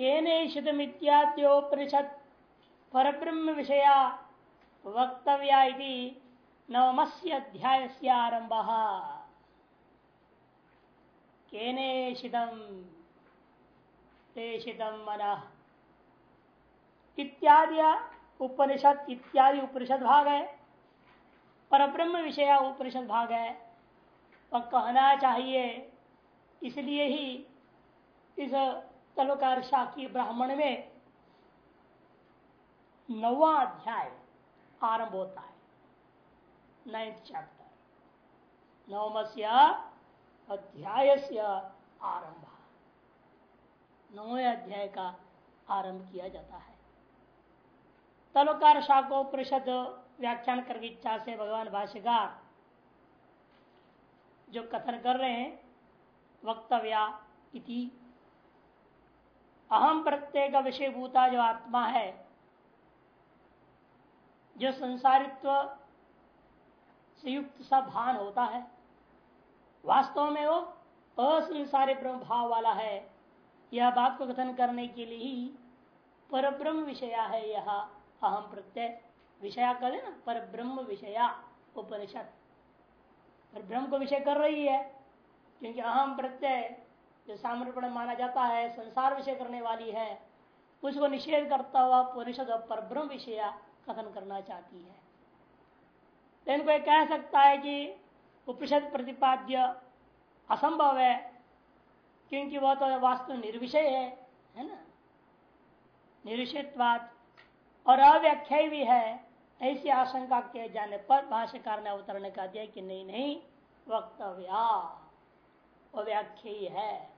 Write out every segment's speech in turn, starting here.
केनेशितमित्याद्योपनिषद पर ब्रह्म विषया वक्तव्या नवमस्य अध्याय से आरंभ केनेशितम मन। इत्यादि उपनिषद इत्यादि उपनिषद भाग है। पर ब्रह्म विषय उपनिषद भाग है। वह कहना चाहिए, इसलिए ही इस तलकार शाकी ब्राह्मण में नवा अध्याय आरंभ होता है नाइन्थ चैप्टर नवमस्य अध्याय से आरंभ। नवे अध्याय का आरंभ किया जाता है। तलोकार शाखो परिषद व्याख्यान करके इच्छा से भगवान भाष्यकार जो कथन कर रहे हैं, वक्तव्या इति अहम प्रत्यय का विषय भूता जो आत्मा है, जो संसारित्व से युक्त सा भान होता है, वास्तव में वो असंसारी ब्रह्म भाव वाला है। यह बात को कथन करने के लिए ही पर ब्रह्म विषया है यह अहम प्रत्यय। विषया कर ना पर ब्रह्म विषया उपनिषद। पर ब्रह्म को विषय कर रही है, क्योंकि अहम प्रत्यय जो सामर्पण माना जाता है, संसार विषय करने वाली है, उसको निषेध करता हुआ उपनिषद पर ब्रह्म विषया कथन करना चाहती है। लेकिन कोई कह सकता है कि उपनिषद प्रतिपाद्य असंभव है, क्योंकि वह तो वास्तु निर्विषय है है ना? निर्विषयवाद और अव्याख्या भी है। ऐसी आशंका किए जाने पर भाष्यकार ने अवतरण का दिया कि नहीं नहीं, वक्तव्या अव्याख्या है।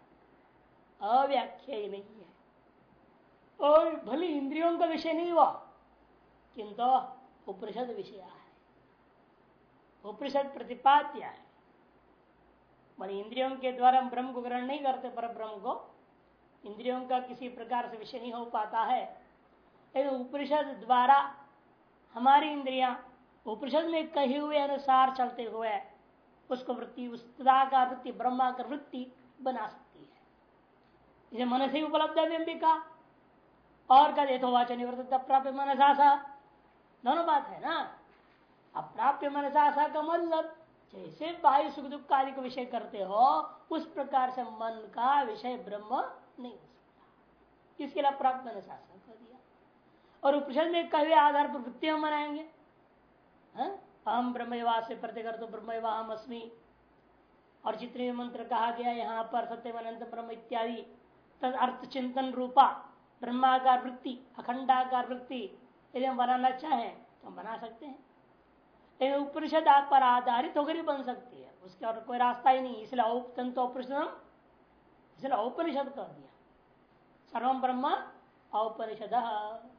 अव्याख्या नहीं है। और भले इंद्रियों का विषय नहीं हुआ, किंतु उपनिषद विषय है। उपनिषद प्रतिपाद्य है। मान इंद्रियों के द्वारा हम ब्रह्म को ग्रहण नहीं करते, पर ब्रह्म को इंद्रियों का किसी प्रकार से विषय नहीं हो पाता है। लेकिन उपनिषद द्वारा हमारी इंद्रियाँ उपनिषद में कहे हुए अनुसार चलते हुए उसको वृत्ति, उस का वृत्ति ब्रह्मा का वृत्ति बना सकती इसे मन से उपलब्ध है अंबिका और कदे तो वाचन निवर्त प्राप्त मनसा दोनों बात है ना? अप्राप्य मनसा का मतलब जैसे बाह्य सुख दुख आदि को विषय करते हो, उस प्रकार से मन का विषय ब्रह्म नहीं हो सकता। इसके लिए प्राप्त मैंने शासन कर दिया। और उपनिषद में कहे आधार पर वृत्ति हम मनाएँगे हम ब्रह्मवास से प्रतिकर तो ब्रह्म हम अस्मी और जितने मंत्र कहा गया, यहाँ पर सत्यम अनंत ब्रह्म इत्यादि। तद अर्थ चिंतन रूपा ब्रह्माकार वृत्ति अखंडाकार वृत्ति, यदि हम बनाना चाहें तो हम बना सकते हैं। लेकिन उपनिषद आप पर आधारित होकर ही बन सकती है। उसके और कोई रास्ता ही नहीं। इसलिए औपतंत्र उपनिषद इसलिए औपनिषद कर दिया। सर्वम ब्रह्म औपनिषद।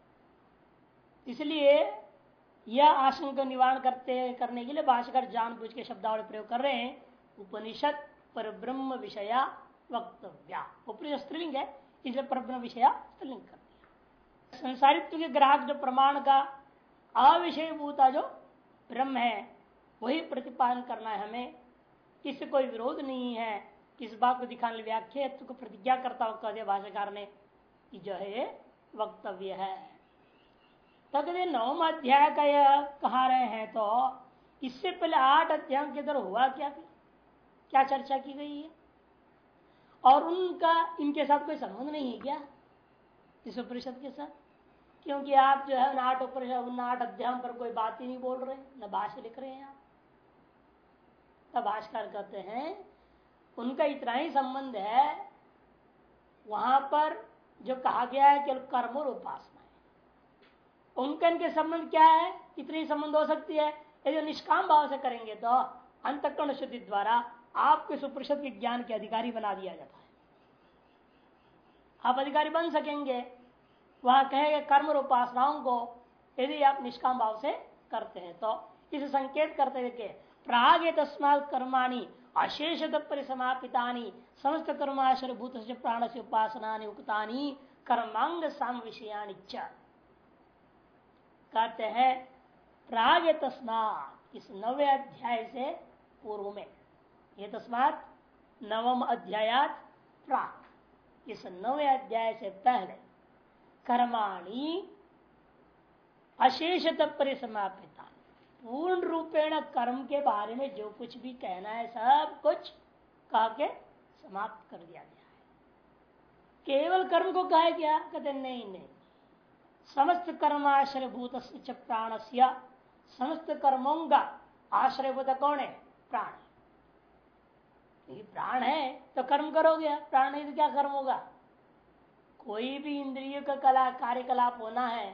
इसलिए यह आशंका निवारण करते, करने के लिए भाषकर जानबूझ के शब्दावली प्रयोग कर रहे हैं। उपनिषद पर ब्रह्म विषया वक्तव्या। उपनिषद स्त्रीलिंग है, इसलिए पर ब्रह्म विषया स्त्रीलिंग कर दिया संसारित्व के ग्राहक जो प्रमाण का अविषय भूता जो ब्रह्म है, वही प्रतिपादन करना है हमें। इससे कोई विरोध नहीं है। इस बात को दिखाने व्याख्या को प्रतिज्ञा करता हूँ कह भाषाकार ने, कि जो है, वक्तव्य है। तक नवम अध्याय का यह कहा रहे हैं तो इससे पहले आठ अध्याय के अंदर हुआ क्या फिर? क्या चर्चा की गई है? और उनका, इनके साथ कोई संबंध नहीं है क्या? इस उपनिषद के साथ? क्योंकि आप जो है, नाट उपनिषद, नाट अध्याय पर कोई बात ही नहीं बोल रहे, न भाष्य लिख रहे हैं आप। तब भाष्कर कहते हैं, उनका इतना ही संबंध है, वहाँ पर जो कहा गया है केवल कर्म और उपासना है। उनका इनके संबंध क्या है? इतनी संबंध हो सकती है। यदि निष्काम भाव से करेंगे तो अंतकर्ण शुद्धि द्वारा आपको इस उपनिषद के ज्ञान के अधिकारी बना दिया जाता है। आप अधिकारी बन सकेंगे, वहाँ कहेंगे कर्म उपासनाओं को यदि आप निष्काम भाव से करते हैं तो इसे संकेत करते हुए के प्राग तस्मात कर्माणी अशेष परिसमापिता समस्त कर्माशर भूत प्राण से उपासना उक्ता कर्मांग साम विषया कहते हैं, प्राग तस्मात, इस नवे अध्याय से पूर्व में। ये तस्मात नवम अध्यायात प्राक। इस नवे अध्याय से पहले कर्माणी अशेषत परिसमापिता पूर्ण रूपेण कर्म के बारे में जो कुछ भी कहना है, सब कुछ कह के समाप्त कर दिया गया है। केवल कर्म को कहा गया कहते नहीं नहीं। समस्त कर्माश्रय भूत प्राण समस्त कर्मों का आश्रयभूत कौन है? प्राण। प्राण है तो कर्म करोगे प्राण नहीं तो क्या कर्म होगा? कोई भी इंद्रिय का कला, कार्यकलाप होना है,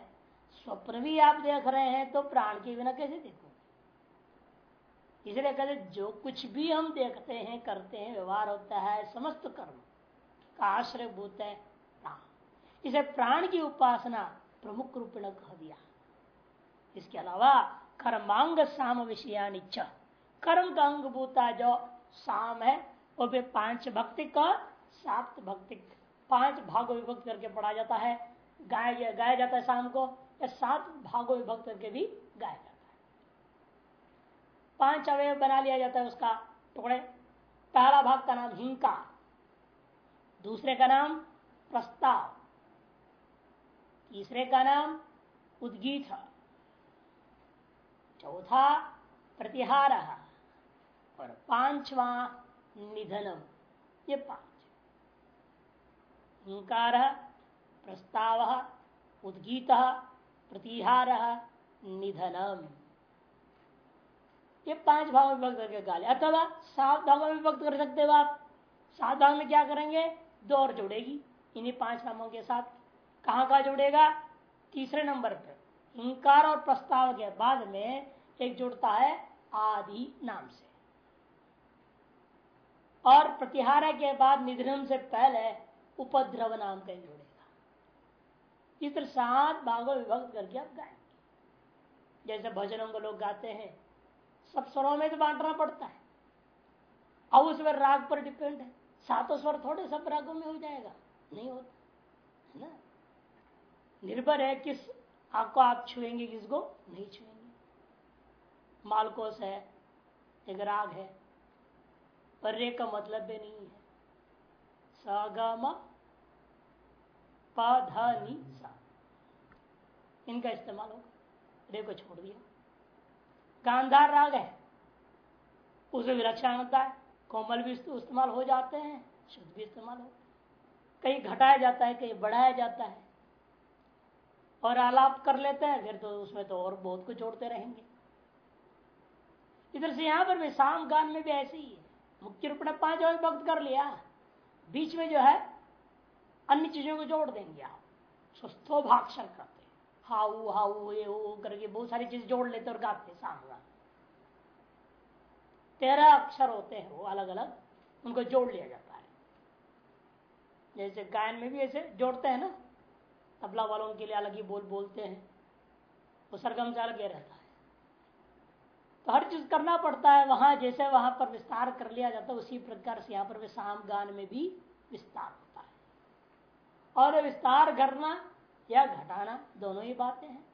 स्वप्न भी आप देख रहे हैं तो प्राण के बिना कैसे देखोगे? इसलिए कहते जो कुछ भी हम देखते हैं, करते हैं, व्यवहार होता है, समस्त कर्म का आश्रय भूत है प्राण। इसे प्राण की उपासना प्रमुख रूप में कह दिया। इसके अलावा, कर्मांग साम विषयानिच कर्म का अंग भूता जो साम है वो भी पाँच भक्ति का सात भक्ति, पाँच भागो विभक्त करके पढ़ा जाता है, गाया गाया जाता है शाम को, या सात भागो विभक्त करके भी गाया जाता है। पाँच अवयव बना लिया जाता है उसका, टुकड़े। पहला भाग का नाम हिंका दूसरे का नाम प्रस्ताव, तीसरे का नाम उद्गीत चौथा प्रतिहार। और पांचवा निधनम, ये पाँच। हिंकार, प्रस्ताव, उद्गीत, प्रतिहार, निधनम। ये पाँच भाव में विभक्त करके गाले अथवा सात भागों में विभक्त कर सकते हो आप। सात भाव में क्या करेंगे? दो और जुड़ेगी। इन्हीं पाँच नामों के साथ कहा कहा जुड़ेगा? तीसरे नंबर पर हिंकार और प्रस्ताव के बाद में एक जुड़ता है आदि नाम से। और प्रतिहार के बाद निधनम से पहले उपद्रव नाम का जुड़ेगा इस तरह सात भागों विभक्त करके आप गाएँगे। जैसे भजनों को लोग गाते हैं, सब स्वरों में तो बांटना पड़ता है। अब पर राग पर डिपेंड है। सातों स्वर थोड़े, सब रागों में हो जाएगा। नहीं होता, है ना? निर्भर है किस आपको आप छुएँगे, किसको नहीं छुएँगे। मालकोस है, एक राग है पर रे का मतलब भी नहीं है। सगम पधनी सा। इनका इस्तेमाल होगा। रे को छोड़ दिया। गांधार राग है। उसे विलक्षण होता है। कोमल भी इस्तेमाल हो जाते हैं। शुद्ध भी इस्तेमाल है। कहीं घटाया जाता है, कहीं बढ़ाया जाता है। और आलाप कर लेते हैं, फिर तो उसमें तो और बहुत कुछ जोड़ते रहेंगे। इधर से यहाँ पर भी शाम गान में भी ऐसे ही है। मुख्य रूप में पाँच विभक्त कर लिया। बीच में जो है, अन्य चीज़ों को जोड़ देंगे आप। स्वस्थो भाक्षर करते हाउ हाउ, ये, वो करके बहुत सारी चीज़ जोड़ लेते और गाते शाम गान तेरह अक्षर होते हैं वो अलग अलग उनको जोड़ लिया जाता है। जैसे गायन में भी ऐसे जोड़ते हैं ना, तबला वालों के लिए अलग ही बोल बोलते हैं। वो सरगम से अलग रहता है। हर चीज़ करना पड़ता है वहाँ, जैसे वहाँ पर विस्तार कर लिया जाता है, उसी प्रकार से यहाँ पर शाम गान में भी विस्तार होता है। और विस्तार करना या घटाना दोनों ही बातें हैं।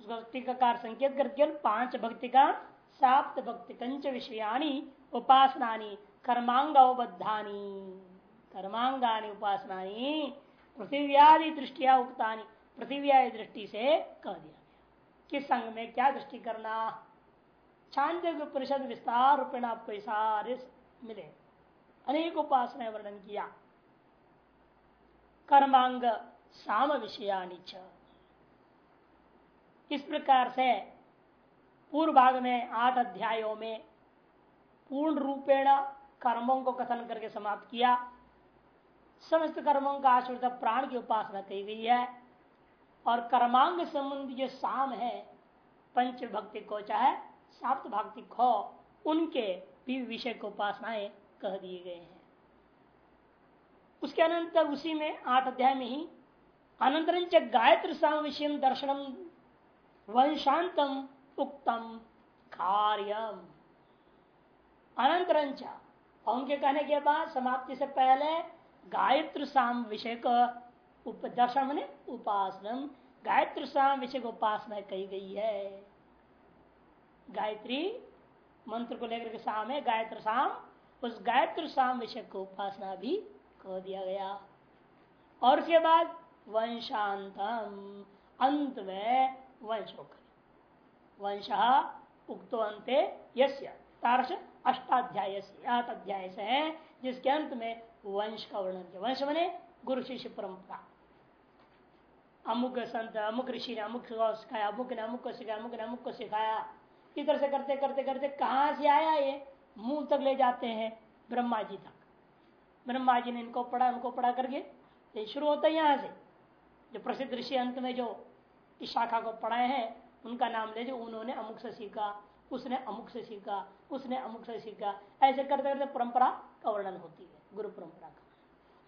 भक्ति का कार संकेत करके पाँच भक्ति का साप्त भक्ति कंच विषयानी उपासनानी कर्मांगबद्धानी कर्मांगानी, उपासनानी, पृथ्व्यादि दृष्टिया उक्तानी, पृथ्व्यादि दृष्टि से कह दिया। किस संग में क्या दृष्टि करना? छांद परिषद विस्तार रूपेण आपको सारे मिले। अनेक उपासना वर्णन किया। कर्मांग साम विषयानी इस प्रकार से पूर्व भाग में आठ अध्यायों में पूर्ण रूपेण कर्मों को कथन करके समाप्त किया। समस्त कर्मों का आश्रित प्राण की उपासना कही गई है। और कर्मांग संबंधी जो साम है पंच भक्ति को चाहे साप्त भक्ति हो उनके भी विषय को उपासनाएँ कह दिए गए हैं। उसके अनंतर उसी में आठ अध्याय में ही, अनंतर गायत्र साम विषय दर्शनम वंशांतम उक्तम कार्यम। अनंतर उनके कहने के बाद समाप्ति से पहले गायत्र साम विषय का दर्शन मैंने उपासना गायत्री साम विषय उपासना कही गई है। गायत्री मंत्र को लेकर के साम है, गायत्र साम। उस गायत्र साम विषय को उपासना भी कह दिया गया। और उसके बाद वंशांतम। अंत में वंश होकर वंश उक्तो अंते यस्य तारश अष्टाध्याय अध्याय से है, जिसके अंत में वंश का वर्णन किया। वंश बने गुरु शिष्य परंपरा अमुक संत अमुक ऋषि ने अमुक सिखाया अमुक ने अमुक को सिखाया अमुक ने अमुक को सिखाया तरह से करते करते करते कहा से आया ये? मूल तक ले जाते हैं ब्रह्मा जी तक। ब्रह्मा जी ने इनको पढ़ा, उनको पढ़ा करके ये शुरू होता है यहाँ से। जो प्रसिद्ध ऋषि अंत में जो इस शाखा को पढ़ाए हैं, उनका नाम ले जो उन्होंने अमुक से सीखा, उसने अमुक से सीखा, उसने अमुक से सीखा। ऐसे करते करते परंपरा का वर्णन होती है, गुरु परंपरा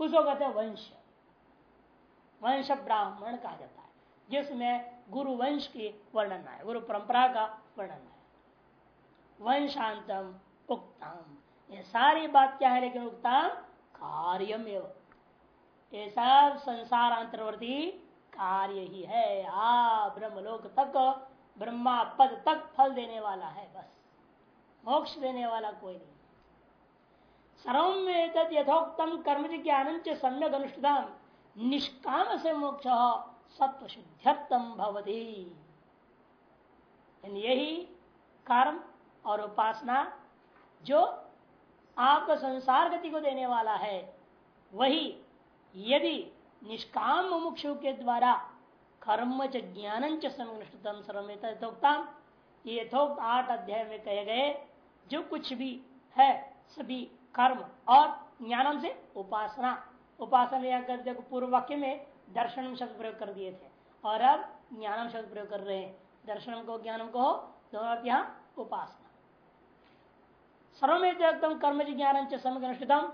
उसको कहते हैं वंश। वंश ब्राह्मण कहा जाता है, जिसमें गुरु वंश की वर्णन है, गुरु परंपरा का वर्णन है। वंशांतम उक्तम। ये सारी बात क्या है, लेकिन उक्तम कार्यम ये सब संसार अंतर्वर्ती कार्य ही है। आ ब्रह्मलोक तक, ब्रह्मा पद तक फल देने वाला है, बस। मोक्ष देने वाला कोई नहीं। सर्व यथोक्तम कर्म ज्ञान सम्यक अनुष्ठान निष्काम से मोक्ष सत्व शुद्ध्यर्थम भवती यही कर्म और उपासना जो आपको संसार गति को देने वाला है, वही यदि निष्काम मुमुक्षु के द्वारा कर्म च ज्ञान च सर्वोक्तम ये यथोक्त आठ अध्याय में कहे गए, जो कुछ भी है, सभी कर्म और ज्ञानम से उपासना। उपासना या करते पूर्व वाक्य में दर्शन शब्द प्रयोग कर दिए थे। और अब ज्ञानम शब्द प्रयोग कर रहे हैं। दर्शनम को ज्ञानम को दोनों यहाँ उपासना। सर्वमेतम कर्म ज्ञान अनुष्ठितम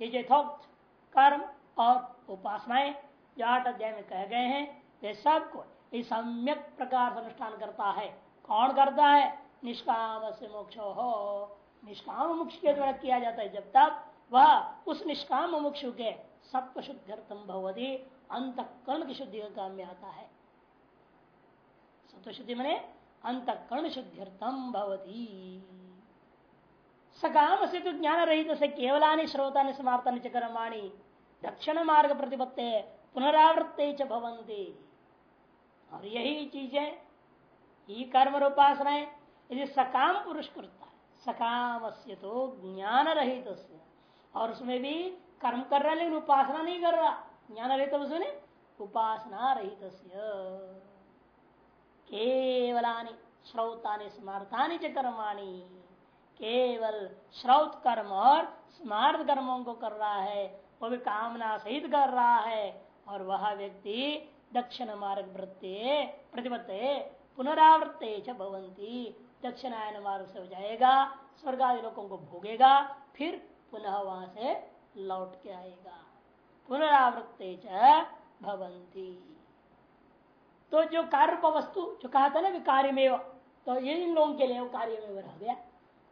ये यथोक्त कर्म और उपासनाएँ जो आठ अध्याय में कहे गए हैं ये सबको इस सम्यक प्रकार से अनुष्ठान करता है। कौन करता है? निष्काम से मोक्ष हो। निष्काम मुक्ष के द्वारा किया जाता है। जब तक वह उस निष्काम मुक्षु के सत्व शुद्धिर्थम भवती अंत कर्ण की शुद्धि का काम में आता है। सत्व शुद्धि मैंने अंत कर्ण शुद्धिर्थम भवती। सकाम से तो ज्ञान रहित से केवलानि श्रोता ने समाप्ता कर्माणी दक्षिण मार्ग प्रतिपत्ते पुनरावृत्ते च भवंती और यही चीज़ें ही कर्म उपासनाएँ यदि सकाम पुरुष करता सकाम से तो ज्ञान रहित तो और उसमें भी कर्म कर रहा है, लेकिन उपासना नहीं कर रहा। ज्ञान रहित तो उसने उपासना रहित तो केवलानी श्रौतानि स्मार्तानि च कर्माणी। केवल श्रौत कर्म और स्मार्त कर्मों को कर रहा है, वो भी कामना सहित कर रहा है। और वह व्यक्ति दक्षिण मार्ग वृत्ते प्रतिपत्ते पुनरावृत्ते च भवंती दक्षिणायन मार्ग से हो जाएगा स्वर्ग आदि लोगों को भोगेगा, फिर पुनः वहाँ से लौट के आएगा। पुनरावृत्ते भवंती तो जो कार्य वस्तु, जो कहा था ना कार्य में तो ये इन लोगों के लिए वो कार्य में रह गया।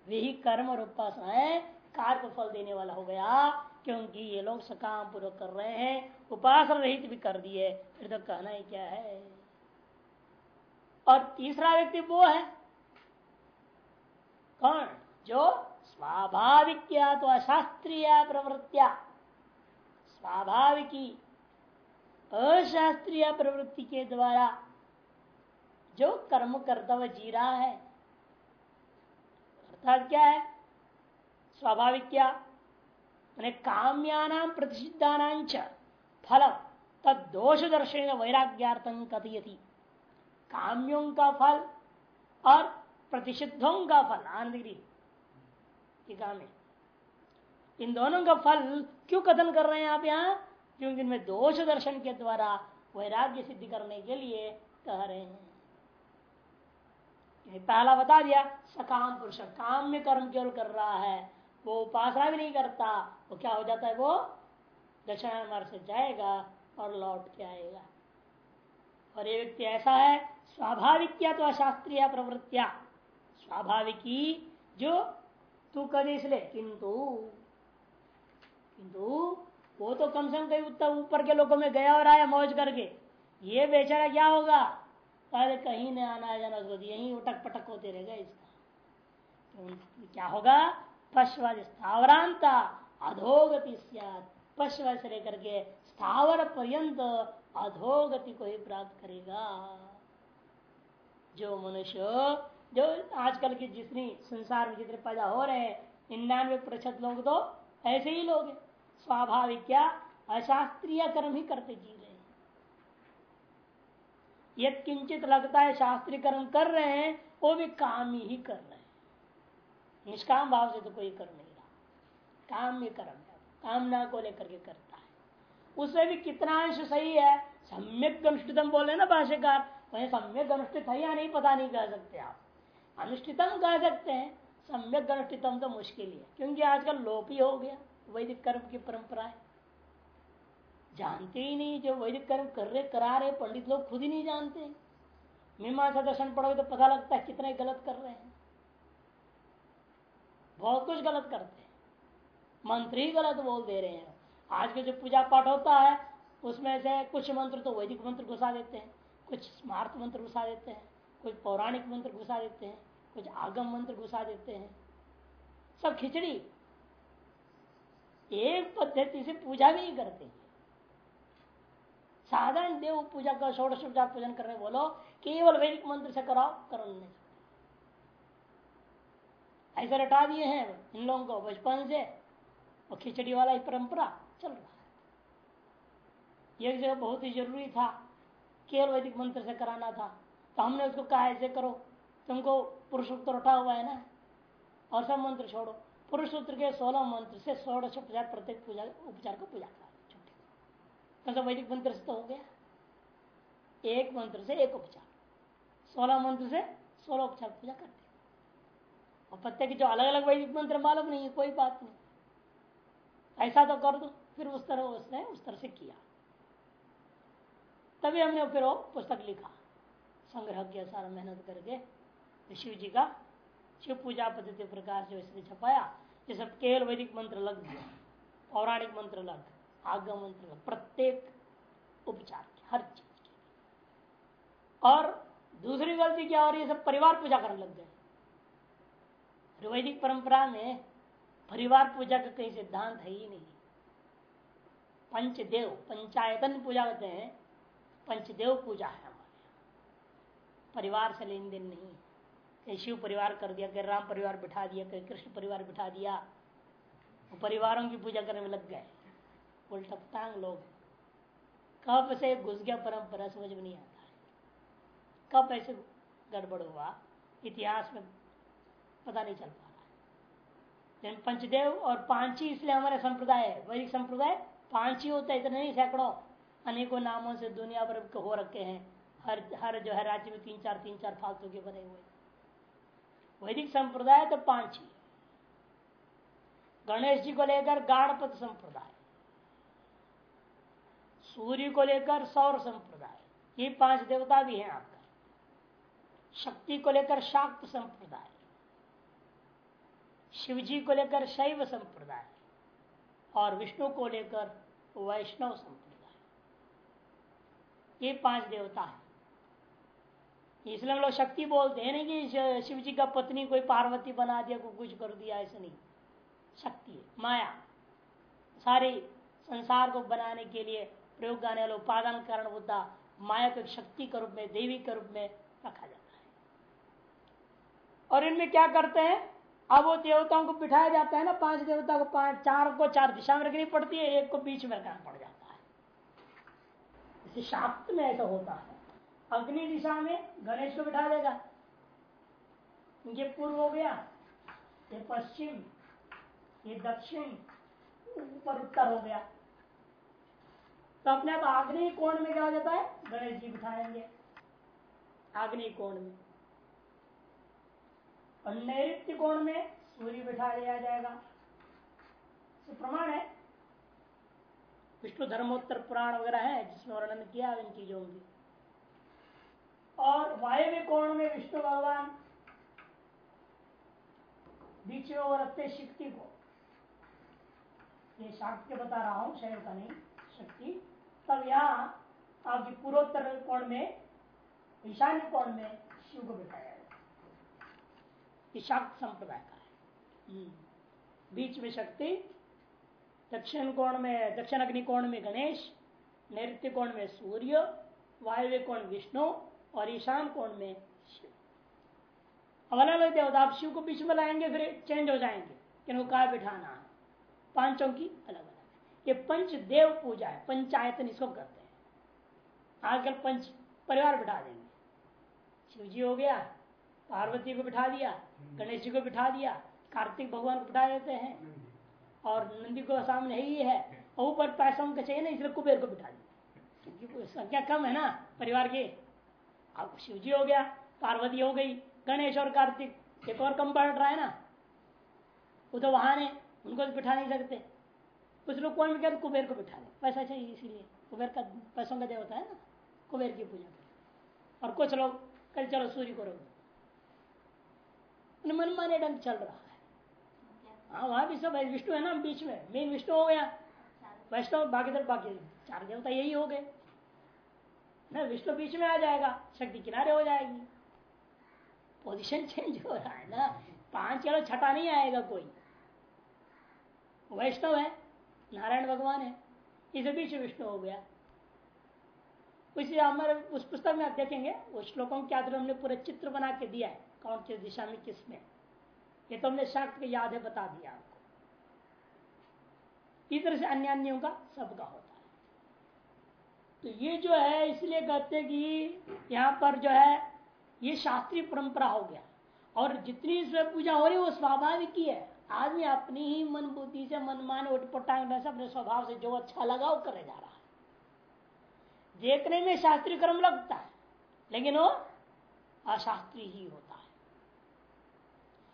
वही कर्म और उपासनाएँ कार्य को फल देने वाला हो गया, क्योंकि ये लोग सकाम पूर्वक कर रहे हैं, उपासना रहित भी कर दिए, फिर तो कहना ही क्या है। और तीसरा व्यक्ति वो है कौन? जो स्वाभाविक तो अशास्त्रीय प्रवृत्तिया। स्वाभाविकी, अशास्त्रीय प्रवृत्ति के द्वारा जो कर्म करता हुआ जी रहा है, अर्थात क्या है? स्वाभाविक क्या मैंने काम्यानाम प्रतिषिद्धानाम फल तद दोष दर्शन वैराग्यार्थम कथयति। काम्यों का फल और प्रतिषिद्धों का फल टीका में। इन दोनों का फल क्यों कथन कर रहे हैं आप यहाँ? क्योंकि इनमें दोष दर्शन के द्वारा वैराग्य सिद्धि करने के लिए कह रहे हैं। पहला बता दिया, सकाम पुरुष, काम में कर्म केवल कर रहा है, वो उपासना भी नहीं करता, वो क्या हो जाता है वो? दक्षिण मार्ग से जाएगा और लौट के आएगा। और ये व्यक्ति ऐसा है, स्वाभाविक या तो अशास्त्रीय प्रवृत्तिया। स्वाभाविकी जो तू कर इसलिए, किंतु किंतु, वो तो कम से कम कहीं उत्तर ऊपर के लोगों में गया और आया मौज करके। ये बेचारा क्या होगा? पहले कहीं न आना जाना उसको यही उटक पटक होते रहेगा इसका। तो क्या होगा? पशुवाद स्थावरांता, अधोगति पशु से लेकर के स्थावर पर्यंत अधोगति को ही प्राप्त करेगा। जो मनुष्य जो आजकल के जितनी संसार में जितने पैदा हो रहे हैं, निन्यानवे प्रतिशत लोग तो ऐसे ही लोग हैं। स्वाभाविक क्या? अशास्त्रीय कर्म ही करते जी रहे हैं। यद किंचित लगता है शास्त्रीय कर्म कर रहे हैं, वो भी काम ही कर रहे हैं। निष्काम भाव से तो कोई कर नहीं रहा। काम ही कर्म है। कामना को लेकर के करता है। उसमें भी कितना अंश सही है? सम्यक अनुष्ठितम बोले ना भाष्यकार, वही सम्यक अनुष्ठित है या नहीं पता नहीं कह सकते आप। अनुष्ठितम कह सकते हैं। सम्यक अनुष्ठितम तो मुश्किल ही क्योंकि आजकल लोप ही हो गया, वैदिक कर्म की परंपरा है। जानते ही नहीं, जो वैदिक कर्म कर रहे, करा रहे, पंडित लोग खुद ही नहीं जानते। मीमांसा दर्शन पढ़ोगे तो पता लगता है कितने गलत कर रहे हैं। बहुत कुछ गलत करते हैं। मंत्र ही गलत बोल दे रहे हैं। आज के जो पूजा पाठ होता है, उसमें से कुछ मंत्र तो वैदिक मंत्र घुसा देते हैं, कुछ स्मार्थ मंत्र घुसा देते हैं। कुछ पौराणिक मंत्र घुसा देते हैं, कुछ आगम मंत्र घुसा देते हैं। सब खिचड़ी। एक पद्धति से पूजा भी नहीं करते। साधारण देव पूजा का षोड़श उपचार पूजन करने बोलो, केवल वैदिक मंत्र से कराओ, करो नहीं। ऐसा रटा दिए हैं इन लोगों को, बचपन से। और खिचड़ी वाला ही परंपरा चल रहा है। एक जगह बहुत ही ज़रूरी था। केवल वैदिक मंत्र से कराना था। तो हमने उसको कहा, ऐसे करो, तुमको पुरुष उत्तर उठा हुआ है ना? और सब मंत्र छोड़ो। पुरुष सूत्र के सोलह मंत्र से सोलह उपचार, प्रत्येक पूजा, उपचार को पूजा करा, छुट्टी तो वैदिक मंत्र से तो हो गया। एक मंत्र से एक उपचार। सोलह मंत्र से सोलह उपचार पूजा करते और प्रत्येक जो अलग अलग वैदिक मंत्र मालूम नहीं है, कोई बात नहीं। ऐसा तो कर दो, फिर उस तरह उसने उस तरह से किया। तभी हमने फिर वो पुस्तक लिखा। संग्रह किया सारा मेहनत करके शिव जी का शिव पूजा पद्धति प्रकाश जो इसने छपाया। ये सब केवल वैदिक मंत्र लग गया, पौराणिक मंत्र लग, आगम मंत्र लग, प्रत्येक उपचार के, हर चीज़ की और दूसरी गलती क्या हो रही है, सब परिवार पूजा करने लग गए। वैदिक परंपरा में परिवार पूजा का कहीं सिद्धांत है ही नहीं। पंचदेव, पंचायतन पूजा कहते हैं, पंचदेव पूजा है। परिवार से लेन देन नहीं कहीं शिव परिवार कर दिया, कहीं राम परिवार बिठा दिया, कहीं कृष्ण परिवार बिठा दिया, वो परिवारों की पूजा करने में लग गए। उल्टा तांग लोग। कब से घुस गया परंपरा, समझ में नहीं आता कब ऐसे गड़बड़ हुआ, इतिहास में पता नहीं चल पा रहा है। पंचदेव और पांची इसलिए हमारे संप्रदाय है। वैदिक संप्रदाय, पांची होता है, इतने नहीं, सैकड़ों अनेकों नामों से दुनिया भर के हो रखे हैं। हर हर जो है राज्य में तीन, चार तीन, चार फालतू के बने हुए वैदिक संप्रदाय तो पाँच ही गणेश जी को लेकर गाणपत संप्रदाय, सूर्य को लेकर सौर संप्रदाय, ये पाँच देवता भी हैं आपका। शक्ति को लेकर शाक्त संप्रदाय शिव जी को लेकर शैव संप्रदाय, और विष्णु को लेकर वैष्णव संप्रदाय। ये पाँच देवता है। इसलिए हम लोग शक्ति बोलते हैं नहीं कि शिव जी का पत्नी कोई पार्वती बना दिया को कुछ कर दिया, ऐसा नहीं। शक्ति है, माया। सारे संसार को बनाने के लिए प्रयोग आने वाले उपादान कारण होता माया को शक्ति के रूप में, देवी के रूप में रखा जाता है। और इनमें क्या करते हैं? अब वो देवताओं को बिठाया जाता है ना, पाँच देवता को, पाँच, चार को, चार दिशा में रखनी पड़ती है, एक को बीच में रखना पड़ जाता है। शाक्त में ऐसा होता है। अग्नि दिशा में गणेश को बिठा देगा। ये पूर्व हो गया ये पश्चिम ये दक्षिण ऊपर उत्तर हो गया। तो अपने आप आग्नेय कोण में क्या हो जाता है? गणेश जी बिठाएँगे। आग्नेय कोण में। और नैत्य कोण में सूर्य बिठा लिया जाएगा। प्रमाण है। विष्णु धर्मोत्तर पुराण वगैरह है जिसमें वर्णन किया इन चीज़ों की और वायव्य कोण में विष्णु भगवान, बीच में वो रखते शक्ति को। ये शाक्ति बता रहा हूँ, शैव का नहीं, शक्ति। तब यहाँ आपकी पूर्वोत्तर कोण में, ईशान्य कोण में शिव को बिठाया ये शाक्त संप्रदाय का है। हम्म। बीच में शक्ति, दक्षिण कोण में, दक्षिण अग्नि कोण में गणेश नैत्य कोण में सूर्य, वायव्य कोण विष्णु और ईशान कोण में शिव। अब अलग अलग देवता आप शिव को बीच में लाएँगे फिर चेंज हो जाएँगे। किनको कहा बिठाना है? पाँचों की अलग अलग ये पंच देव पूजा है पंचायतन इसको करते हैं। आजकल पंच परिवार बिठा देंगे। शिव जी हो गया पार्वती को बिठा दिया गणेश जी को बिठा दिया कार्तिक भगवान को बिठा देते हैं। और नंदी को सामने ही है और ऊपर पैसा उनका चाहिए ना इसलिए कुबेर को बिठा दिया। क्योंकि संख्या कम है ना परिवार की। अब शिव जी हो गया, पार्वती हो गई, गणेश और कार्तिक, एक और कम बढ़ रहा है ना? वो तो वहाँ ने उनको तो बिठा नहीं सकते। कुछ लोग कौन भी कुबेर को बिठा दे पैसा चाहिए इसीलिए। कुबेर का, पैसों का देवता है ना, कुबेर की पूजा कर और कुछ लोग कल चलो, सूर्य को रोक। मन माने ढंग चल रहा है। हाँ वहाँ भी सब विष्णु है ना, बीच में, मेन विष्णु हो गया। वैष्णव, बाकी तरफ़ बाकी चार देवता यही हो गए। ना विष्णु बीच में आ जाएगा, शक्ति किनारे हो जाएगी। पोजीशन चेंज हो रहा है ना। पाँच चलो, छठा नहीं आएगा कोई। वैष्णव है, नारायण भगवान है, इसे बीच विष्णु हो गया। उसी हमारे उस पुस्तक में आप देखेंगे उस श्लोकों के आधार हमने पूरा चित्र बना के दिया है, कौन किस दिशा में, किसमें। ये तो हमने शाक्त के याद है बता दिया आपको। इस तरह से अन्य अन्यों का सबका है। तो ये जो है, इसलिए कहते कि यहाँ पर जो है, ये शास्त्रीय परंपरा हो गया। और जितनी स्व पूजा हो रही है, वो स्वाभाविक ही है। आदमी अपनी ही मन बुद्धि से मन मान उठपटांग से अपने स्वभाव से जो अच्छा लगा, वो करे जा रहा है। देखने में शास्त्रीय कर्म लगता है, लेकिन वो अशास्त्रीय ही होता है।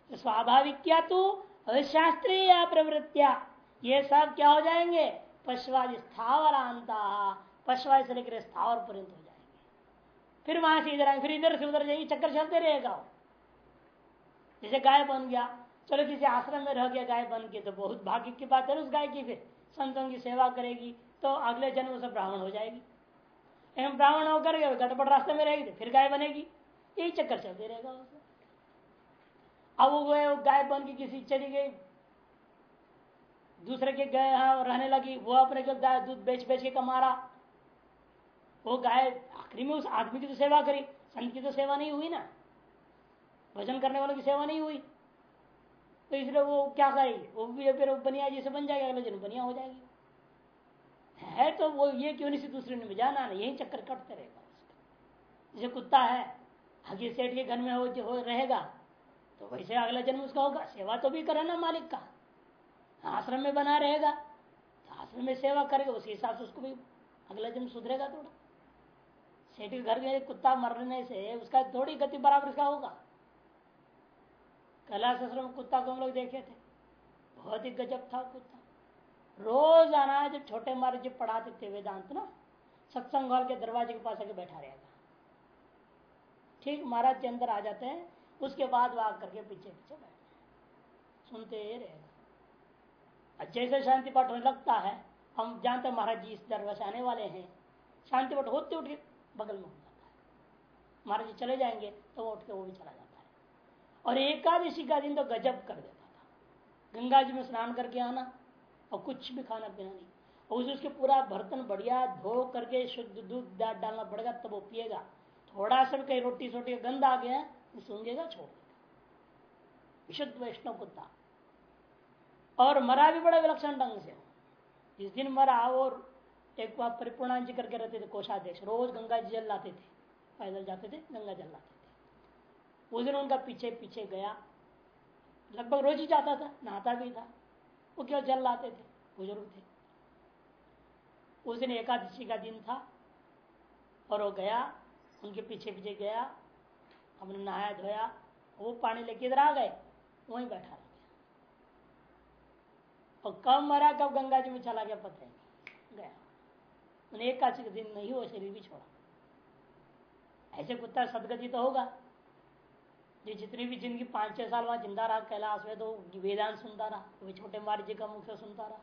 तो स्वाभाविक क्या तो? अशास्त्रीय प्रवृत्तिया? ये सब क्या हो जाएँगे? पशुवादी स्थावरांता पशुवादी से लेकर स्थावर पर्यंत हो जाएँगे। फिर वहाँ से इधर आएँगे फिर इधर से उधर जाएँगे चक्कर चलते रहेगा। जैसे गाय बन गया, चलो किसी आश्रम में रह गया गाय बन के तो बहुत भाग्य की बात है उस गाय की फिर। संतों की सेवा करेगी तो अगले जन्म से ब्राह्मण हो जाएगी। एवं ब्राह्मण होकर गटपट रास्ते में रहेगी तो फिर गाय बनेगी। यही चक्कर चलते रहेगा उसे। अब वो गाय बन के किसी चली गई। दूसरे के गए यहाँ रहने लगी, वो अपने दूध बेच बेच के कमा रहा। वो गाय आखिरी में उस आदमी की तो सेवा करी संत की तो सेवा नहीं हुई ना। भजन करने वालों की सेवा नहीं हुई। तो इसलिए वो क्या करेगी वो भी फिर बनिया जैसे बन जाएगा अगले जन्म बनिया हो जाएगी। है तो वो ये क्यों नहीं दूसरे ने जाना नहीं यही चक्कर कटते रहेगा जैसे कुत्ता है आगे सेठ के घर में हो, हो रहेगा तो वैसे अगला जन्म उसका होगा। सेवा तो भी करे ना मालिक का। आश्रम में बना रहेगा तो आश्रम में सेवा करेगा उसी हिसाब से उसको भी अगला जन्म सुधरेगा थोड़ा। सेठ के घर में कुत्ता मरने से उसका थोड़ी गति बराबर इसका होगा। कैलाश आश्रम कुत्ता को हम लोग देखे थे। बहुत ही गजब था कुत्ता। रोज आना जब छोटे मारे जब पढ़ाते थे वेदांत ना, सत्संग हॉल के दरवाजे के पास आके बैठा रहेगा ठीक महाराज के अंदर आ जाते हैं, उसके बाद वहाँ करके पीछे पीछे बैठते सुनते ही। रहेगा। जैसे शांति पाठ होने लगता है, हम जानते हैं महाराज जी इस दरवाजे आने वाले हैं। शांति पाठ होते उठ के बगल में हो जाता है। महाराज जी चले जाएँगे तो वो उठ के वो भी चला जाता है। और एकादशी का दिन तो गजब कर देता था। गंगा जी में स्नान करके आना और कुछ भी खाना पीना नहीं। और उसे उसके पूरा बर्तन बढ़िया धो करके शुद्ध दूध डालना पड़ेगा, तब वो पिएगा। थोड़ा सा कहीं रोटी सोटी गंद आ गया सूंघेगा, छोड़ देगा। विशुद्ध वैष्णव कुत्ता और मरा भी बड़ा विलक्षण ढंग से। जिस दिन मरा और एक बार परिपूर्णांज करके रहते थे, कोषाध्यक्ष। रोज गंगा जी जल लाते थे। पैदल जाते थे, गंगा जल लाते थे। उस दिन उनका पीछे पीछे गया। लगभग रोज ही जाता था, नहाता भी था। वो क्यों जल लाते थे, बुज़ुर्ग थे। उस दिन एकादशी का दिन था और वो गया, उनके पीछे पीछे गया, हमने नहाया धोया, वो पानी लेके इधर आ गए, वहीं बैठा रह गया। और कब मरा, कब गंगा जी में चला गया, पता नहीं। गया। उन्हें एकादशी के दिन नहीं वो शरीर भी छोड़ा। ऐसे कुत्ता सदगति तो होगा। जो जितनी भी ज़िंदगी पाँच छह साल वहाँ ज़िंदा रहा, कैलाश में तो वेदांत सुनता रहा वो छोटे मारी जी का मुख से सुनता रहा।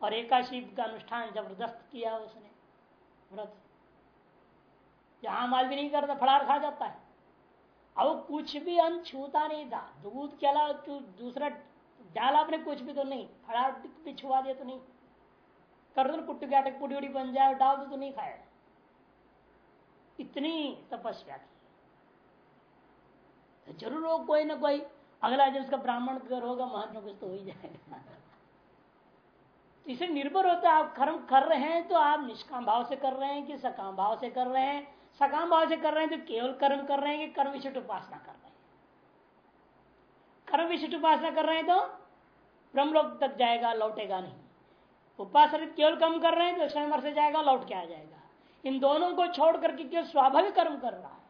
और एकाशी का अनुष्ठान ज़बरदस्त किया उसने, व्रत। जहाँ माल भी नहीं करता फड़ार खा जाता है। अब कुछ भी अन्न छूता नहीं था। दूध के अलावा दूसरा डाला आपने कुछ भी तो नहीं खड़ा भी छुआ दिया तो नहीं। कर दो पुट्टी के आटे पुटी उड़ी बन जाए डाल दो तो नहीं खाए इतनी तपस्या की। तो ज़रूर हो कोई ना कोई, अगला जब उसका ब्राह्मण कर होगा महत्व कुछ तो हो ही जाएगा। तो इसे निर्भर होता है, आप कर्म कर रहे हैं तो आप निष्काम भाव से कर रहे हैं कि सकाम भाव से कर रहे हैं। सकाम भाव से कर रहे हैं तो केवल कर्म कर रहे हैं कि कर्म विशिष्ट उपासना कर रहे हैं। कर्म विशिष्ट उपासना कर रहे हैं तो ब्रह्मलोक तक जाएगा, लौटेगा नहीं। उपासना केवल कर्म कर रहे हैं तो क्षण से जाएगा, लौट के आ जाएगा। इन दोनों को छोड़ करके केवल स्वाभाविक कर्म कर रहा है,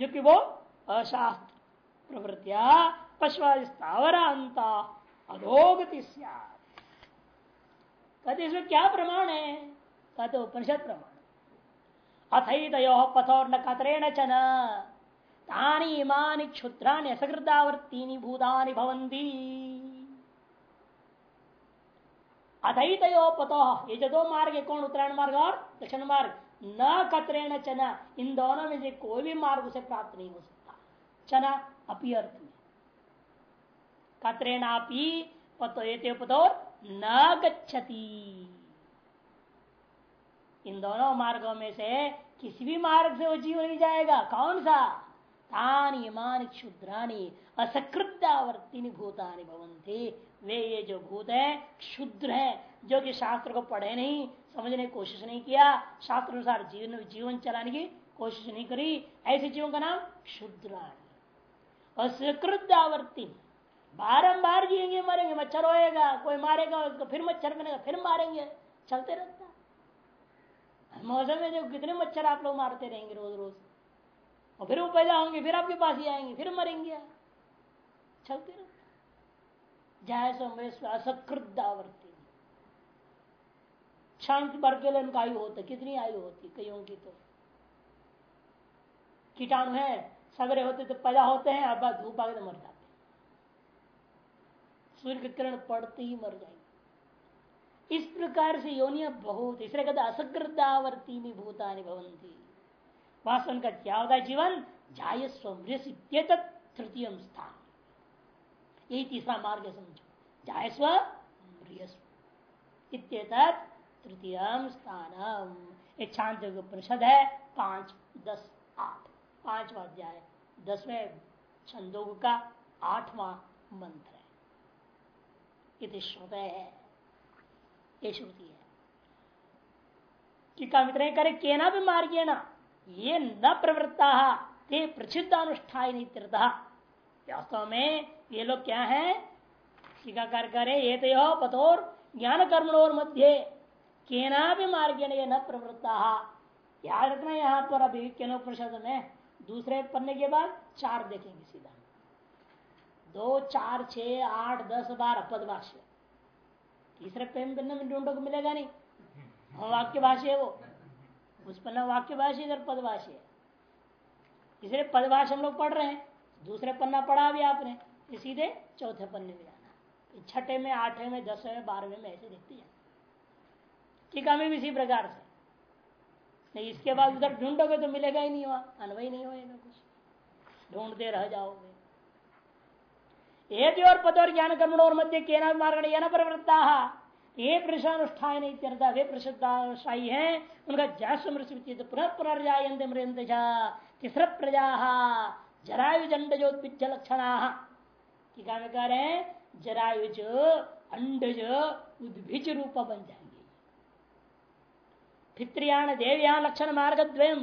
जो कि वो अशास्त्र प्रवृत्तिया पशु स्थावरांता अधोगति कहते इसमें क्या प्रमाण है? कहते उपनिषद प्रमाण। अथई तयो पथोर न कतरेण चन तानी इमानी क्षुद्रानि असकृतावर्ती भूतानि भवंती अथईतयो पतो। ये जो दो मार्ग है कौन उत्तरायण मार्ग और दक्षिण मार्ग। न कतरेण चना। इन दोनों में से कोई भी मार्ग उसे प्राप्त नहीं हो सकता। चना अपी अर्थ में अपी पतो ये पतो न गच्छति। इन दोनों मार्गों में से किसी भी मार्ग से वो जीव नहीं जाएगा। कौन सा? तानी मान क्षुद्राणी असकृतावर्तिनी भूतानी भवंती वे ये जो भूत है, क्षुद्र है, जो कि शास्त्र को पढ़े नहीं, समझने की कोशिश नहीं किया, शास्त्र अनुसार जीवन जीवन चलाने की कोशिश नहीं करी, ऐसे जीवों का नाम क्षुद्राणी असकृतावर्ती बारम्बार जिएँगे, मरेंगे, मच्छर होएगा, कोई मारेगा, उसको फिर मच्छर बनेगा, फिर मारेंगे, चलते रहता मौसम में जो कितने मच्छर आप लोग मारते रहेंगे रोज रोज। और फिर वो पैदा होंगे, फिर आपके पास ही आएँगे, फिर मरेंगे चलते रहता जय क्षण भर के लिए उनका आयु होता कितनी आयु होती कईयों की तो? कीटाणु है, सवेरे होते तो पैदा होते हैं बाद धूप आगे तो मर जाते सूर्य के किरण पड़ते ही मर जाएँगे। इस प्रकार से योनिया बहुत इसलिए कहते असकृदावर्ती भूतानी भवंती वास्तव का क्या होता है जीवन? जाय स्वृत तृतीय स्थान यही तीसरा मार्ग है समझो। जायस्व तृतीय स्थान एक शांत उपनिषद है, पाँच, दस, आठ। पांचवा अध्याय, दसवें छंदोग का आठवां मंत्र है। श्रुत है। ये श्रुति है। टीका मित्र करे, केना भी ना, ये न प्रवृत्ता, ते प्रसिद्ध अनुष्ठान वास्तव में ये लोग क्या है? टीकाकार करे ये तो यो पथोर ज्ञान कर्मणोर मध्य केना भी मार्ग ने न प्रवृत्ता। याद रखना यहाँ पर अभी केनो प्रसाद में दूसरे पन्ने के बाद चार देखेंगे सीधा। दो चार छ आठ दस बारह पदभाष्य। तीसरे पेन पन्ने में ढूंढो को मिलेगा नहीं। हाँ, वाक्य भाष्य है वो। उस पन्ना वाक्य भाष्य इधर पदभाष्य है। तीसरे पदभाष्य हम लोग पढ़ रहे हैं। दूसरे पन्ना पढ़ा भी आपने। सीधे चौथे पन्ने में जाना छठे में आठवें में, दसवें में, बारहवें में ऐसे देखते जाना टीका में भी इसी प्रकार से। नहीं, इसके बाद उधर ढूंढोगे तो मिलेगा ही नहीं वहाँ। अनवय नहीं होएगा कुछ। ढूंढते रह जाओगे। एक और पद और ज्ञान कर्मण और मध्य के मार्ग न प्रवृत्ता। ये प्रशानुष्ठान वे प्रसिद्धानुष्ठाई है। उनका जैसमृत पुनः पुनर्जायंत मृत तीसरा प्रजा। जरायु जंड जो लक्षण। टीका में कह रहे हैं, जरायुज, अंडज उद्भिज रूप बन जाएँगे। पित्रियाण देवयान लक्षण मार्ग द्वयम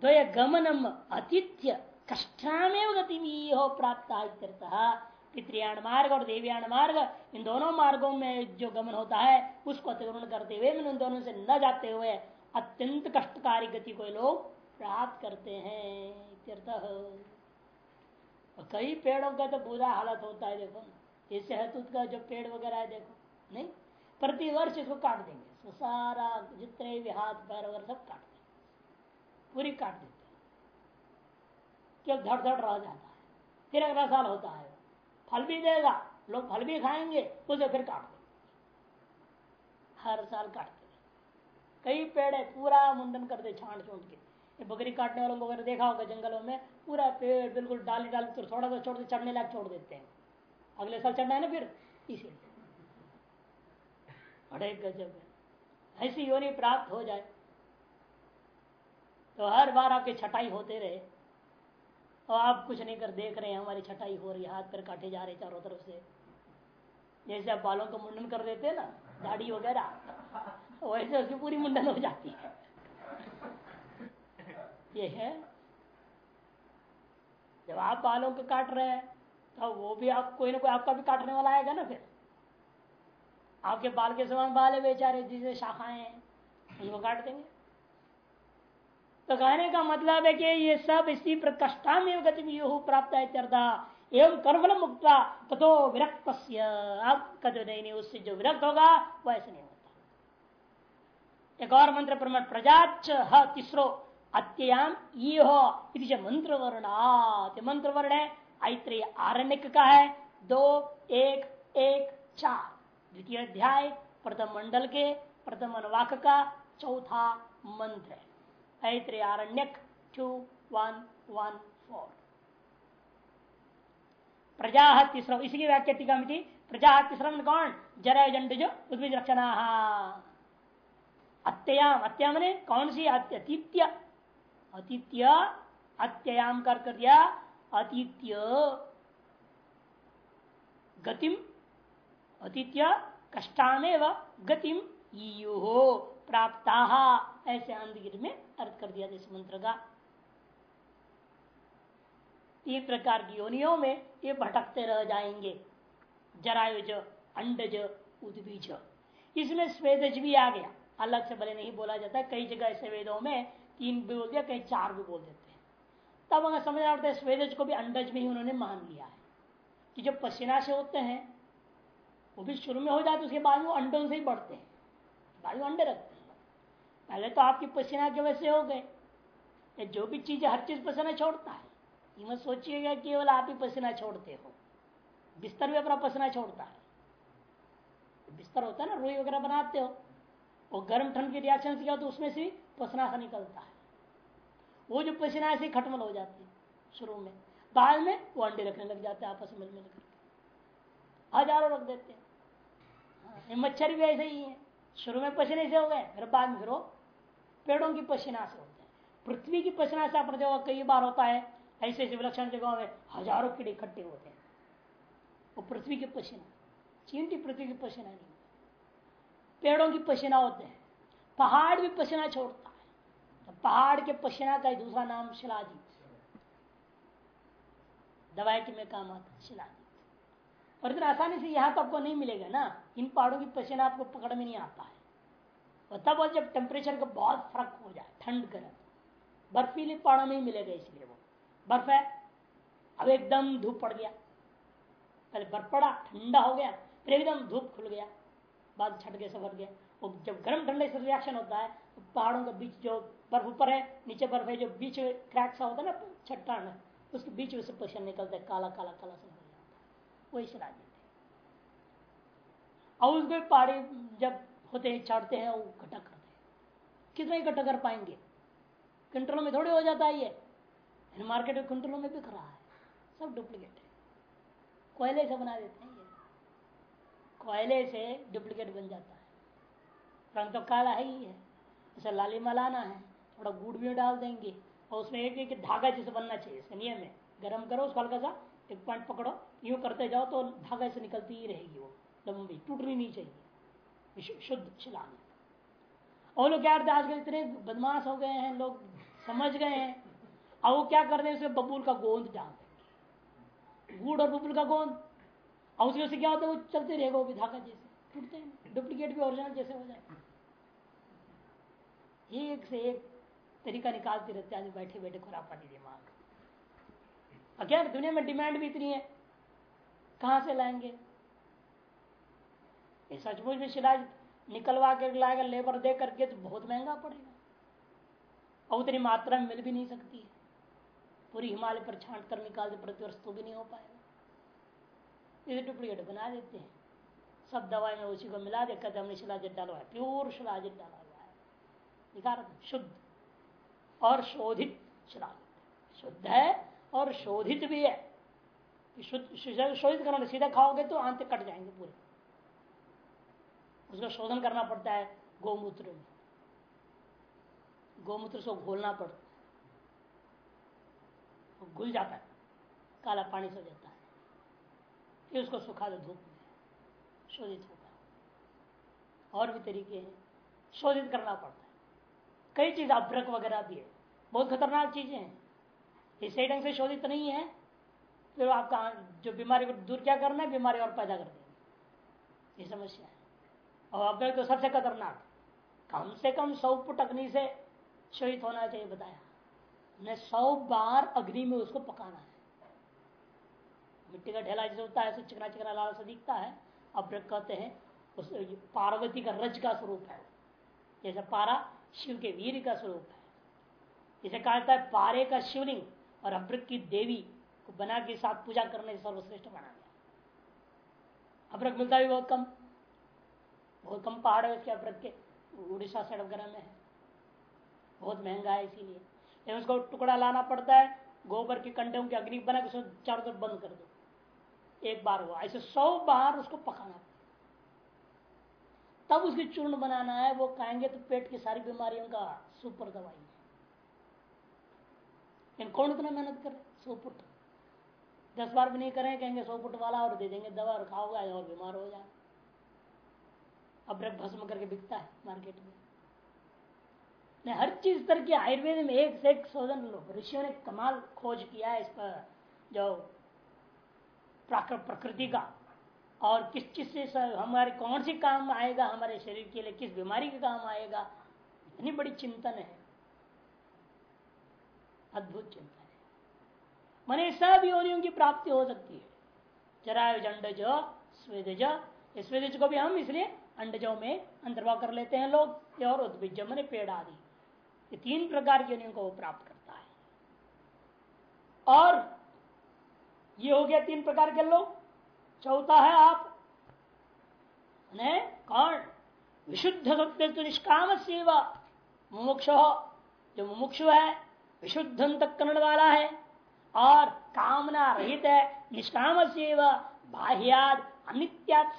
द्वय गमनम अतिथ्य, कष्टामेव गति हो प्राप्त पितृयाण मार्ग और देवयान मार्ग, इन दोनों मार्गों में जो गमन होता है, उसको अतिक्रमण करते हुए, इन दोनों से न जाते हुए, अत्यंत कष्टकारी गति को लोग प्राप्त करते हैं। और कई पेड़ों का तो बुरा हालत होता है देखो। ये शहतूत का जो पेड़ वगैरह है देखो, नहीं? प्रति वर्ष इसको काट देंगे। सारा जितने भी हाथ, पैर वगैरह सब काट देंगे। पूरी काट देते हैं। धड़ धड़ रह जाता है। फिर अगला साल होता है। फल भी देगा, लोग फल भी खाएँगे, उसे फिर काट देंगे। हर साल काटते कई पेड़ है, पूरा मुंडन करते छांट छूट के। बकरी काटने वालों को अगर देखा होगा जंगलों में पूरा पेड़ बिल्कुल डाली डाल तो थोड़ा सा छोड़ चढ़ने लायक छोड़ देते हैं। अगले साल चढ़ना है ना फिर? इसीलिए। बड़े गजब ऐसी योनि प्राप्त हो जाए तो हर बार आपके छटाई होते रहे। और आप कुछ नहीं कर, देख रहे हैं, हमारी छटाई हो रही हाथ पर काटे जा रहे चारों तरफ़ से। जैसे आप बालों का मुंडन कर देते हैं ना, दाढ़ी वगैरह, वैसे उसकी पूरी मुंडन हो जाती है। ये है जब आप बालों को काट रहे हैं तो वो भी आप कोई ना कोई आपका भी काटने वाला आएगा ना फिर। आपके बाल के समान बाल है बेचारे जिसे शाखाएँ हैं उनको काट देंगे। तो कहने का मतलब है कि ये सब इसी प्रकष्टा में गति प्राप्त है एवं कर्मल मुक्त तो विरक्त अब कद नहीं, उससे जो विरक्त होगा वो ऐसे नहीं होता। एक और मंत्र प्रमाण प्रजाच तीसरो। अत्ययाम ये हो मंत्र वर्ण मंत्र वर्ण है, ऐत्रेय आरण्य का है, दो, एक एक, चार। द्वितीय अध्याय, प्रथम मंडल के, प्रथम अनुवाक का चौथा मंत्र है। Aitareya Aranyaka two one one four प्रजा तीसरा इसी की व्याख्या टीका में थी। प्रजा तीसरा कौन? जरा जंड जो उद्भिज रक्षण। अत्ययाम अत्या मैंने कौन सी अतिथ्य अतिथ्य अत्ययाम कर कर दिया अतिथ्य गतिम अतिथ्य कष्टामेव गतिम यो प्राप्ता, ऐसे अंधगिर में अर्थ कर दिया इस मंत्र का। तीन प्रकार की योनियों में ये भटकते रह जाएँगे। जरायुज, अंडज उद्बीज इसमें स्वेदज भी आ गया। अलग से भले नहीं बोला जाता, कई जगह ऐसे वेदों में तीन भी बोल दिया, कहीं चार भी बोल देते हैं। तब अगर समझ आता है स्वेदज को भी अंडज में ही उन्होंने मान लिया है कि जो पसीना से होते हैं, वो भी शुरू में हो जाते उसके बाद वो अंडों से ही बढ़ते हैं। बाद अंडे रखते हैं। पहले तो आपकी पसीना के वैसे हो गए। जो भी चीज़, हर चीज़ पसीना छोड़ता है। ये सोचिएगा केवल आप ही पसीना छोड़ते हो। बिस्तर भी अपना पसीना छोड़ता है। बिस्तर होता है ना, रोई वगैरह बनाते हो। और गर्म ठंड के रिएक्शन से क्या तो उसमें से पसीना सा निकलता है। वो जो पसीना ऐसे खटमल हो जाती है शुरू में। बाद में वो अंडे रखने लग जाते हैं आपस में मिल करके हज़ारों रख देते हैं। हाँ, मच्छर भी ऐसे ही है। शुरू में पसीने से हो गए फिर बाद में फिर वो पेड़ों की पसीना से होते हैं। पृथ्वी की पसीना से अपने जगह कई बार होता है ऐसे ऐसे विलक्षण जगहों में हज़ारों कीड़े इकट्ठे होते हैं। वो पृथ्वी के पसीना चींटी पृथ्वी की पसीना नहीं। पेड़ों की पसीना होते हैं। पहाड़ भी पसीना छोड़ता है। तो पहाड़ के पसीना का दूसरा नाम शिलाजीत दवाई के में काम आता है, शिलाजीत। और इतना आसानी से यहाँ तो आपको नहीं मिलेगा ना। इन पहाड़ों की पसीना आपको पकड़ में नहीं आता है। और तब और जब टेम्परेचर का बहुत फ़र्क हो जाए, ठंड गर्म बर्फीले पहाड़ों में ही मिलेगा इसलिए वो। बर्फ़ है, अब एकदम धूप पड़ गया। पहले बर्फ़ पड़ा, ठंडा हो गया, फिर एकदम धूप खुल गया। बाद छट गया सफ़र गया और जब गर्म ठंडे से रिएक्शन होता है तो पहाड़ों के बीच जो बर्फ़ ऊपर है, नीचे बर्फ़ है, जो बीच क्रैक सा होता है ना चट्टान उसके बीच में से पशन निकलता है, काला काला काला सा निकल जाता है वही सला देते और उसको पहाड़ी जब होते हैं, चढ़ते हैं, वो इकट्ठा करते हैं। कितना इकट्ठा कर पाएँगे? कंट्रोल में थोड़ी हो जाता है ये। मार्केट में कुंटलों में बिक रहा है। सब डुप्लीकेट है। कोयले से बना देते हैं ये। कोयले से डुप्लीकेट बन जाता है। रंग तो काला है ही। है जैसे लाली मलाना है। थोड़ा गुड़ भी डाल देंगे और उसमें एक एक धागा जैसे बनना चाहिए। इसका नियम है। गर्म करो उसको हल्का सा। एक पॉइंट पकड़ो। यूँ करते जाओ तो धागा से निकलती ही रहेगी वो। लंबी। टूटनी नहीं चाहिए। शुद्ध शिलांग और लोग क्या करते हैं? आजकल इतने बदमाश हो गए हैं। लोग समझ गए हैं। अब वो क्या कर हैं? उसमें बबूल का गोंद डाल देंगे। गुड़ और बबूल का गोंद। और उसमें से क्या होता है, वो चलते रहेगा, वो धागा जैसे, टूटते हैं। डुप्लीकेट भी ओरिजिनल जैसे हो जाए। एक से एक तरीका निकालते रहते आदमी बैठे बैठे खुरापाती दिमाग क्या, दुनिया में डिमांड भी इतनी है। कहाँ से लाएँगे? ये सचमुच में शिलाज निकलवा के लाएगा लेबर दे करके तो बहुत महँगा पड़ेगा। और उतनी मात्रा में मिल भी नहीं सकती है। पूरी हिमालय पर छांट कर निकाल दे प्रतिवर्ष तो भी नहीं हो पाएगा। इसे डुप्लीकेट बना देते हैं। सब दवाई में उसी को मिला दे कहते हमने शिलाजित डाला है प्योर शिलाजित डाला हुआ है। निकाल शुद्ध और शोधित श्राद्ध शुद्ध है और शोधित भी है। शोधित करना सीधा खाओगे तो आंत कट जाएँगे पूरे। उसका शोधन करना पड़ता है गोमूत्र में। गोमूत्र से घोलना पड़ता है। घुल जाता है, काला पानी से जाता है। फिर उसको सुखा दो धूप में। शोधित होगा। और भी तरीके हैं। शोधित करना पड़ता है। कई चीज़ अभ्रक वगैरह भी है। बहुत खतरनाक चीज़ें हैं। इसे ढंग से शोधित नहीं है। फिर आपका जो बीमारी को दूर क्या करना है, बीमारी और पैदा कर देंगे। ये समस्या है। और अभ्रक तो सबसे खतरनाक। कम से कम सौ फुट अग्नि से शहीद होना चाहिए, बताया। ने सौ बार अग्नि में उसको पकाना है। मिट्टी का ढेला जैसे होता है, ऐसे चिकना चिकना लाल से दिखता है। अभ्रक कहते हैं, उस पार्वती का रज का स्वरूप है जैसे पारा शिव के वीर का स्वरूप है। जिसे कहा जाता है पारे का शिवलिंग, और अभ्रक की देवी को बना के साथ पूजा करने से सर्वश्रेष्ठ माना गया। अभ्रक मिलता भी बहुत कम। बहुत कम पहाड़ है उसके अभ्रक के। उड़ीसा साइड वगैरह में है। बहुत महँगा है इसीलिए। उसको टुकड़ा लाना पड़ता है, गोबर के कंडों की अग्नि बना के चारों तरफ़ बंद कर दो। एक बार हुआ। ऐसे सौ बार उसको पकाना। तब उसकी चूर्ण बनाना है, वो खाएँगे तो पेट की सारी बीमारियों का सुपर दवाई है। कौन इतना मेहनत करे? सौ फुट दस बार भी नहीं करें, कहेंगे सौ फुट वाला और दे देंगे दवा और खाओगे और बीमार हो जाए। अब भस्म करके बिकता है मार्केट में। ने हर चीज़ तरह की आयुर्वेद में एक से एक शोधन ऋषियों ने कमाल खोज किया है इस पर, जो प्रकृति का। और किस चीज़ से हमारे कौन सी काम आएगा, हमारे शरीर के लिए किस बीमारी के काम आएगा, इतनी बड़ी चिंतन है। अद्भुत चिंतन है। मैंने सब योनियों की प्राप्ति हो सकती है। जराय अंडज स्वेदज। स्वेदज को भी हम इसलिए अंडजों में अंतर्भाव कर लेते हैं लोग। और उद्भिज मैंने पेड़ आदि। ये तीन प्रकार की योनियों को प्राप्त करता है। और ये हो गया तीन प्रकार के लोग। चौथा है आप। ने कौन विशुद्ध सत्य तो निष्काम सेवा। मुमुक्ष। जो मुमुक्ष है, विशुद्ध तक वाला है। और कामना रहित है, निष्काम सेवा। बाह्याद, अनित्यात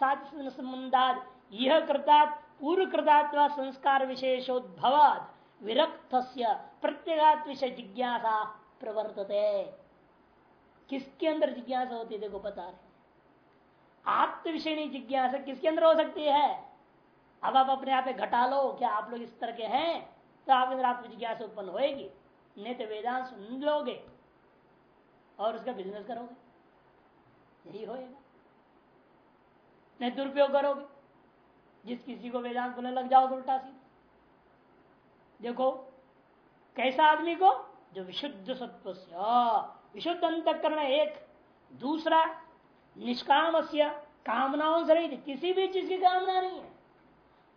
संबंधाद। यह कृतात् पूर्व कृतात्वा संस्कार विशेषोद्भवाद विरक्त प्रत्येगात विषय जिज्ञासा प्रवर्तते। किसके अंदर जिज्ञासा होती है, देखो बता रहे आत्म विषय जिज्ञासा, किसके अंदर हो सकती है? अब आप अपने आप घटा लो क्या आप लोग इस तरह के हैं तो आपके अंदर आत्म जिज्ञासा उत्पन्न होएगी। नहीं तो वेदांत सुन लोगे और उसका बिज़नेस करोगे। यही होएगा। नहीं दुरुपयोग करोगे। जिस किसी को वेदांत बोलने लग जाओ उल्टा सीधा। देखो, कैसा आदमी को? जो विशुद्ध सत्व विशुद्ध अंतकरण एक। दूसरा निष्काम कामनाओं से रही किसी भी चीज़ की कामना नहीं है।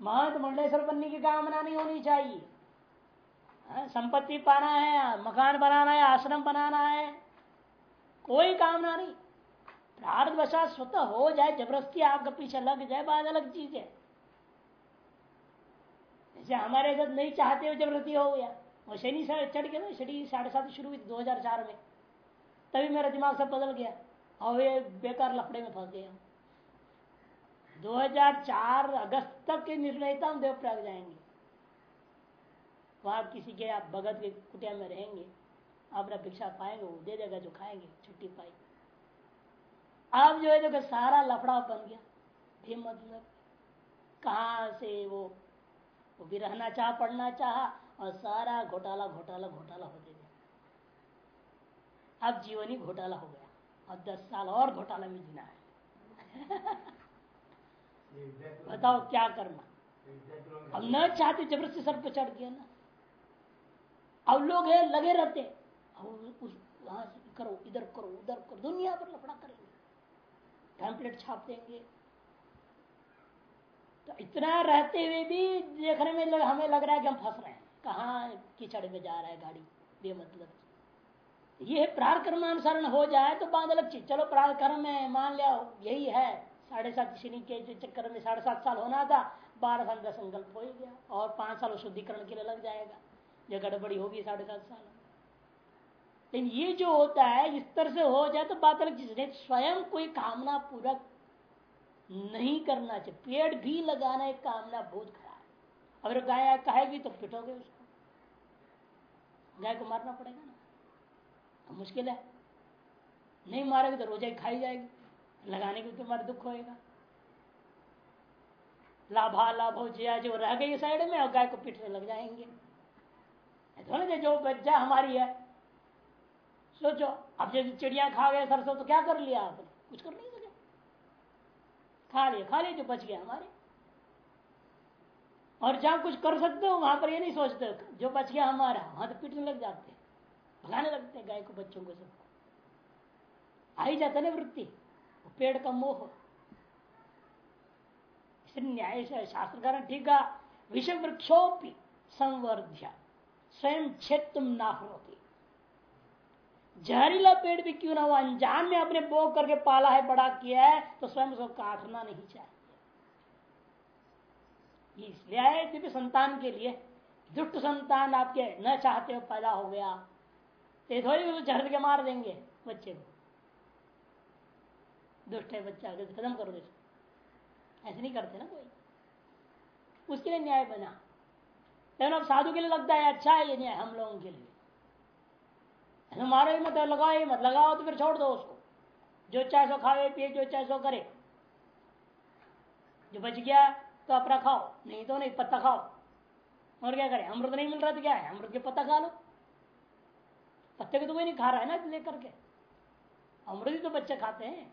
महंत मंडलेश्वर बनने की कामना नहीं होनी चाहिए। हाँ, संपत्ति पाना है मकान बनाना है आश्रम बनाना है कोई कामना नहीं। प्रार्थ वशा स्वतः हो जाए ज़बरदस्ती आपका पीछे लग जाए बात अलग चीज़ है। जैसे हमारे साथ नहीं चाहते हो ज़बरदस्ती हो गया। वो शनि चढ़ गया ना शनि साढ़े सात शुरू हुई दो हज़ार चार में। तभी मेरा दिमाग सब बदल गया। और ये बेकार लफड़े में फंस गया। 2004 अगस्त तक के निर्णयता हम देवप्रयाग जाएँगे। वहाँ किसी के आप भगत के कुटिया में रहेंगे, अपना भिक्षा पाएँगे, वो दे देगा जो खाएँगे, छुट्टी पाई। अब जो है, देखो, सारा लफड़ा बन गया। भी मतलब कहा से वो वो भी रहना चाह, पढ़ना चाह, और सारा घोटाला घोटाला घोटाला हो गया। अब जीवन ही घोटाला हो गया। अब दस साल और घोटाला में जीना है। बताओ क्या करना अब न चाहते ज़बरदस्ती सर पे चढ़ गया ना। अब लोग है लगे रहते वहाँ से करो इधर करो उधर करो दुनिया पर लफड़ा करेंगे। पैम्पलेट छाप देंगे। तो इतना रहते हुए भी देखने में लग, हमें लग रहा है कि हम फंस रहे हैं। कहा कीचड़ में जा रहा है गाड़ी? बेमतलब। ये प्रार कर्मानुसारण हो जाए तो बात अलग चीज़। चलो प्रार कर्म में मान लिया, यही है। साढ़े सात शनि के जो चक्कर में साढ़े सात साल होना था, बारह साल का संकल्प हो ही गया, और पाँच साल शुद्धिकरण के लिए लग जाएगा। जो गड़बड़ी होगी साढ़े सात साल। लेकिन ये जो होता है इस तरह से हो जाए तो बात अलग चीज़ स्वयं कोई कामना पूरक नहीं करना चाहिए। पेड़ भी लगाना एक कामना बहुत खराब अगर गाय कहेगी तो पिटोगे उसको। गाय को मारना पड़ेगा ना। मुश्किल है। नहीं मारेगी तो रोजा खाई जाएगी। लगाने की तुम्हारा दुख होएगा। लाभा लाभ हो, जया जो रह गई साइड में और गाय को पीटने लग जाएँगे। तो जो बच्चा हमारी है। सोचो, अब जब चिड़िया खा गए सरसों तो क्या कर लिया आपने? कुछ कर नहीं सके। खा लिया खा लिया जो बच गया हमारे। और जहाँ कुछ कर सकते हो, वहाँ पर ये नहीं सोचते, जो बच गया हमारा, वहाँ तो पीटने लग जाते भगाने लगते हैं गाय को, बच्चों को सबको। आई जाता ना वृत्ति। पेड़ का मोह। न्याय से शास्त्रकार ठीक है विषय वृक्षोपी संवर्ध्य, स्वयं क्षेत्र ना होती जहरीला पेड़ भी क्यों ना हो? अनजान में अपने बो करके पाला है, बड़ा किया है तो स्वयं उसको काटना नहीं चाहिए। इसलिए संतान के लिए। दुष्ट संतान आपके न चाहते हो, पैदा हो गया। तो थोड़ी झड़ के मार देंगे बच्चे को। दुष्ट है बच्चा खत्म करो इसको ऐसे नहीं करते ना कोई। उसके लिए न्याय बना। लेकिन अब साधु के लिए लगता है अच्छा है ये न्याय हम लोगों के लिए। मारो ही मत लगाओ ही मत। लगाओ तो फिर छोड़ दो उसको। जो चाहे सो खावे पिए, जो चाहे सो करे। जो बच गया तो अपना खाओ, नहीं तो नहीं, पत्ता खाओ। और क्या करे? अमृत नहीं मिल रहा तो क्या है? अमृत के पत्ता खा लो। पत्ते को तो कोई नहीं खा रहा है ना लेकर के अमृत ही तो बच्चे खाते हैं,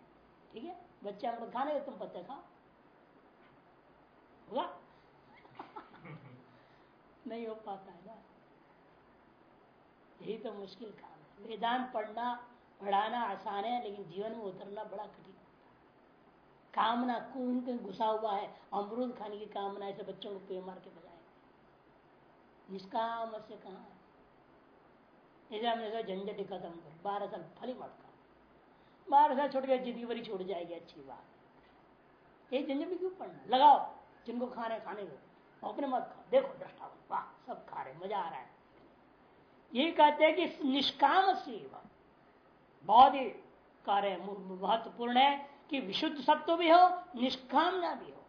ठीक है? बच्चे अमृत खाने तुम पत्ते खाओ। होगा नहीं हो पाता है ना। यही तो मुश्किल काम है। वेदांत पढ़ना, पढ़ाना आसान है, लेकिन जीवन में उतरना बड़ा कठिन कामना कौन कहीं घुसा हुआ है अमरूद खाने की कामना ऐसे बच्चों को पे मार के बजाए निष्काम से कहा? है हमने कहा झंझट खत्म कर बारह साल फली मत कर बारह साल छोड़ गया, ज़िंदगी भरी छूट जाएगी, अच्छी बात। ये झंझट भी क्यों पढ़ना? लगाओ, जिनको खाने खाने दो। अपने मत खाओ। देखो दृष्टा वाह, सब खा रहे मज़ा आ रहा है। ये कहते हैं कि निष्काम सेवा, बहुत ही कार्य महत्वपूर्ण है कि विशुद्ध सत्व भी हो निष्कामना भी हो।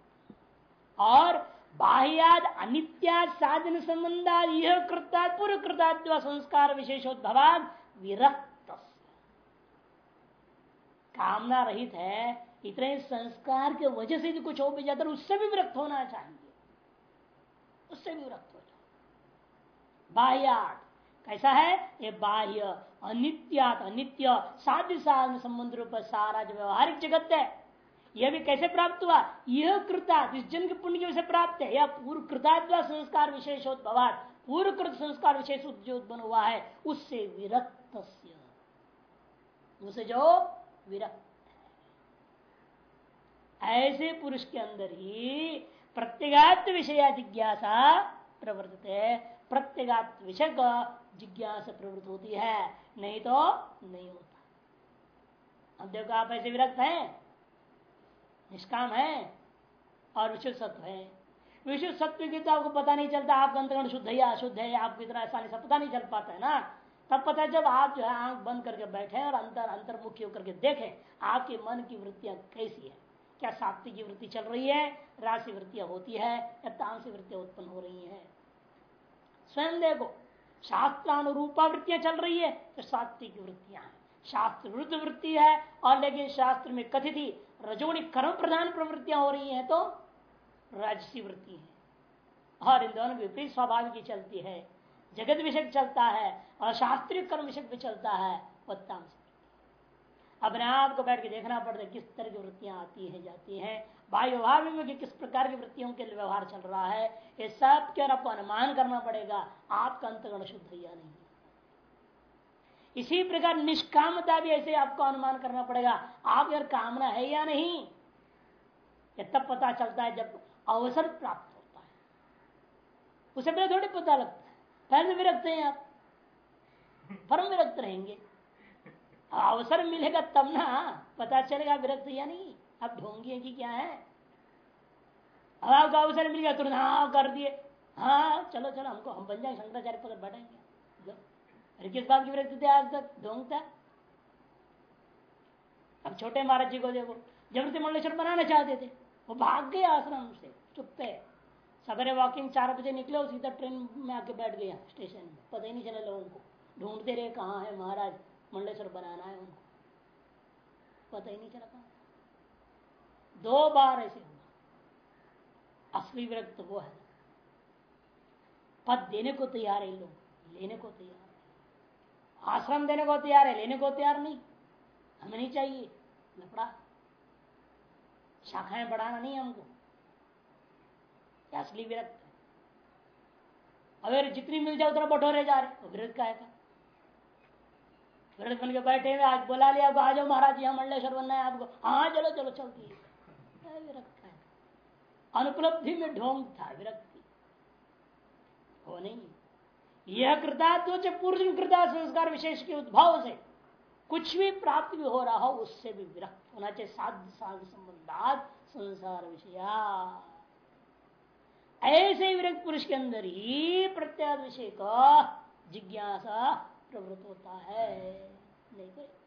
और बाह्याद अनित्याद साधन संबंधा यह कृता पूर्व कृता संस्कार विशेषोद्भवाद विरक्त। कामना रहित है, इतने संस्कार के वजह से भी कुछ हो भी जाता है, उससे भी विरक्त होना चाहिए। उससे भी विरक्त हो जाए बाह्यात कैसा है? ये बाह्य अनित्यात अनित्य, साध्य साधन संबंध रूप सारा जो व्यवहारिक जगत है यह भी कैसे प्राप्त हुआ? यह कृता इस जन्म के पुण्य की प्राप्त है, यह पूर्व कृता संस्कार विशेषोद्भवाद पूर्व कृत संस्कार विशेष जो उत्पन्न हुआ है, उससे विरक्त उसे जो विरक्त ऐसे पुरुष के अंदर ही प्रत्येगात्म विषय जिज्ञासा प्रवृत्त है। प्रत्येगात्म विषय का जिज्ञासा प्रवृत्त होती है। नहीं तो नहीं होता। अब देखो आप ऐसे विरक्त हैं। निष्काम है और विशुद्ध सत्व है। विशुद्ध सत्व की तो आपको पता नहीं चलता, आपका अंतरण शुद्ध है या अशुद्ध है, आपको इतना आसानी से पता नहीं चल पाता है ना? तब पता है जब आप जो है आँख बंद करके बैठे और अंतर, अंतर्मुखी होकर के देखें, आपके मन की वृत्तियाँ कैसी है? क्या सात्विक की वृत्ति चल रही है? राशि वृत्तियाँ होती है या तामसी वृत्तियाँ उत्पन्न हो रही है? स्वयं देखो, शास्त्रानुरूपा वृत्तियाँ चल रही है तो सात्विक वृत्तियाँ शास्त्र विरुद्ध वृत्ति है और लेकिन शास्त्र में कथित ही रजोणी कर्म प्रधान प्रवृत्तियाँ हो रही है तो राजसी वृत्ति है। और इन दोनों की विपरीत स्वाभाविक ही चलती है। जगत विषय चलता है और शास्त्रीय कर्म विषय भी चलता है वत्तांश अपने आप को बैठ के देखना पड़ता है, किस तरह की वृत्तियाँ आती है, जाती है। बाह्य व्यवहार में कि किस प्रकार की वृत्तियों के व्यवहार चल रहा है, ये सब के आपको अनुमान करना पड़ेगा, आपका अंतगण शुद्ध या नहीं। इसी प्रकार निष्कामता भी ऐसे आपको अनुमान करना पड़ेगा, आप यार कामना है या नहीं? ये तब पता चलता है जब अवसर प्राप्त होता है। उसे पहले थोड़ी पता लगता है। पहले विरक्त हैं आप। फर्म विरक्त रहेंगे। अवसर मिलेगा तब ना पता चलेगा विरक्त या नहीं। आप ढोंगी की क्या है? अब आपको अवसर मिल गया, तुरंत हाँ कर दिए। हाँ चलो चलो, हमको, हम बन जाएँगे शंकराचार्य पकड़ बैठेंगे अरे किस बात की विरक्ति थे आज तक? ढोंग ढोंगता अब छोटे महाराज जी को देखो, ज़बरदस्ती मंडलेश्वर बनाना चाहते थे। वो भाग गए आश्रम से चुपते सवेरे वॉकिंग चार बजे निकले सीधा ट्रेन में आके बैठ गया स्टेशन में। पता ही नहीं चला लोगों को। ढूंढते रहे कहाँ है महाराज मंडलेश्वर बनाना है उनको। पता ही नहीं चला कहा। दो बार ऐसे असली विरक्त वो है। पद देने को तैयार है लोग, लेने को तैयार आश्रम देने को तैयार है, लेने को तैयार नहीं। हमें नहीं चाहिए। लपड़ा शाखाएँ बढ़ाना नहीं हमको। असली विरक्त अगर जितनी मिल जाए उतना बटोरे जा रहे तो विरक्त का? है विरक्त बन के बैठे हुए आज बुला लिया आ जाओ महाराज यहाँ बनना है आपको। हाँ चलो चलो चलती है। विरक्त है? अनुपलब्धि में ढोंग था, विरक्ति हो नहीं। यह कृतात्व पूर्व कृता संस्कार विशेष के उद्भव से कुछ भी प्राप्त भी हो रहा हो, उससे भी विरक्त होना चाहिए। साध साध संबंधात संसार विषया। ऐसे विरक्त पुरुष के अंदर ही प्रत्याद विषय का जिज्ञासा प्रवृत्त होता है। नहीं